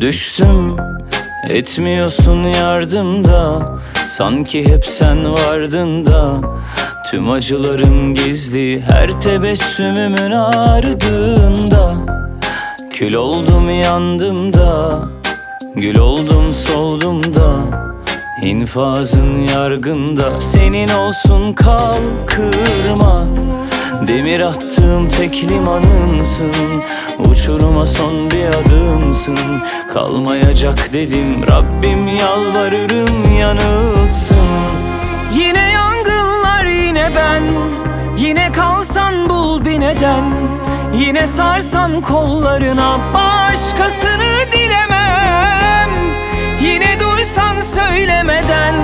Düştüm etmiyorsun yardımda Sanki hep sen vardın da. Tüm acılarım gizli her tebessümümün ardında. Kül oldum yandım da. Gül oldum soldum da. İnfazın yargında. Senin olsun kal kırma Demir attığım tek limanımsın. Uçuruma son bir adımsın. Kalmayacak dedim Rabbim yalvarırım yanılsın. Yine yangınlar yine ben. Yine kalsan bul bir neden. Yine sarsan kollarına Başkasını dilemem. Yine duysan söylemeden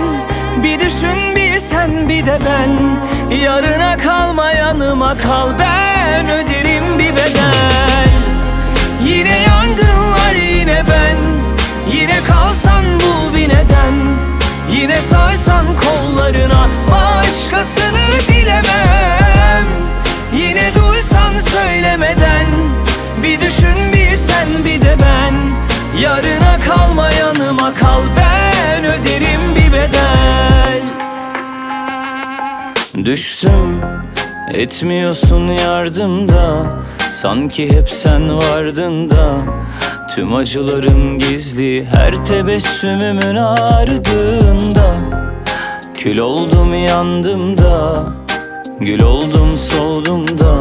Bir düşün bir sen bir de ben Yarına kalma yanıma kal. Ben öderim bir bedel. Yine yangınlar yine ben. Yine kalsan bul bir neden. Yine sarsan kollarına Başkasını dilemem. Yine duysan söylemeden Bir düşün bir sen bir de ben. Yarına kalma Düştüm etmiyorsun yardımda Sanki hep sen vardın da. Tüm acılarım gizli her tebessümümün ardında. Kül oldum yandım da. Gül oldum soldum da.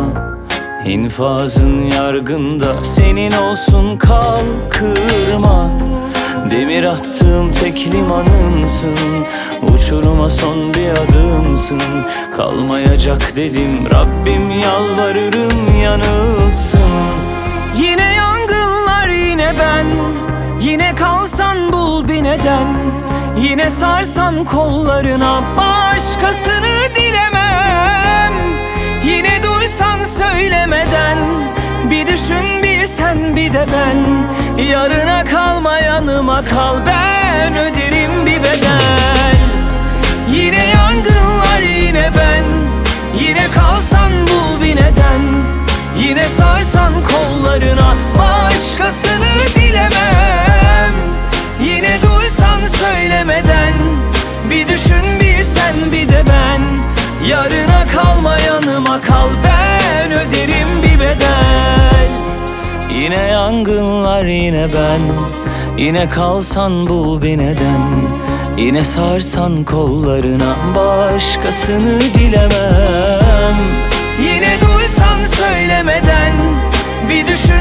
İnfazın yargında. Senin olsun kal kırma Demir attığım tek limanımsın Uçuruma son bir adımsın. Kalmayacak dedim Rabbim yalvarırım yanılsın. Yine yangınlar yine ben. Yine kalsan bul bir neden. Yine sarsan kollarına Başkasını dilemem. Yine duysan söylemeden Bir düşün bir sen bir de ben. Yarına kalma yanıma kal Ben öderim bir bedel Yine yangınlar yine ben. Yine kalsan bul bir neden. Yine sarsan kollarına Başkasını dilemem. Yine duysan söylemeden Bir düşün bir sen bir de ben. Yarına kalma yanıma kal Ben öderim bir bedel. Yine yangınlar yine ben Yine kalsan bul bir neden? Yine sarsan kollarına Başkasını dilemem. Yine duysan söylemeden Bir düşün